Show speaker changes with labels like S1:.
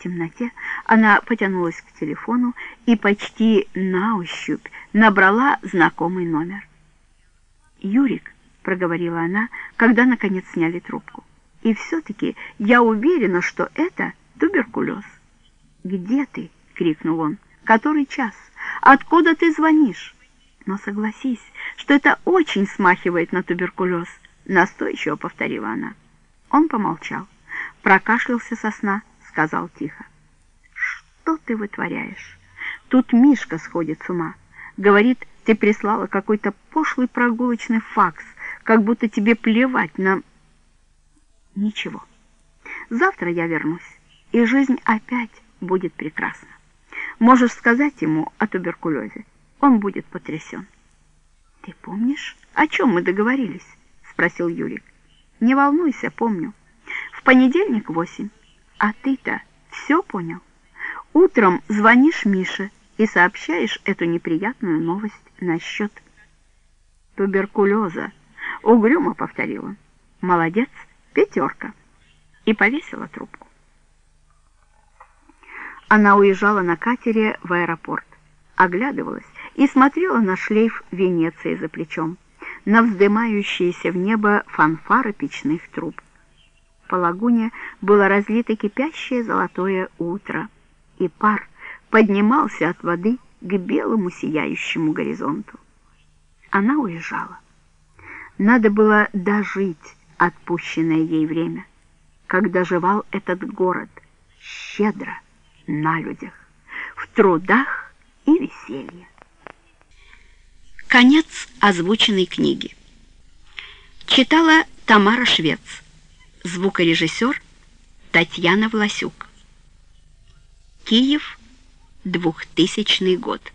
S1: темноте, она потянулась к телефону и почти на ощупь набрала знакомый номер. «Юрик», — проговорила она, когда наконец сняли трубку, «и все-таки я уверена, что это туберкулез». «Где ты?» — крикнул он. «Который час? Откуда ты звонишь?» «Но согласись, что это очень смахивает на туберкулез», — настойчиво повторила она. Он помолчал, прокашлялся со сна, сказал тихо. «Что ты вытворяешь? Тут Мишка сходит с ума. Говорит, ты прислала какой-то пошлый прогулочный факс, как будто тебе плевать на...» «Ничего. Завтра я вернусь, и жизнь опять будет прекрасна. Можешь сказать ему о туберкулезе. Он будет потрясен». «Ты помнишь, о чем мы договорились?» — спросил Юрик. «Не волнуйся, помню. В понедельник восемь. А ты-то все понял? Утром звонишь Мише и сообщаешь эту неприятную новость насчет туберкулеза. Угрюмо повторила. Молодец, пятерка. И повесила трубку. Она уезжала на катере в аэропорт, оглядывалась и смотрела на шлейф Венеции за плечом на вздымающиеся в небо фанфары печных труб. По лагуне было разлито кипящее золотое утро, и пар поднимался от воды к белому сияющему горизонту. Она уезжала. Надо было дожить отпущенное ей время, как доживал этот город, щедро, на людях, в трудах и веселье. Конец озвученной книги. Читала Тамара Швец. Звукорежиссер Татьяна Власюк. Киев, 2000 год.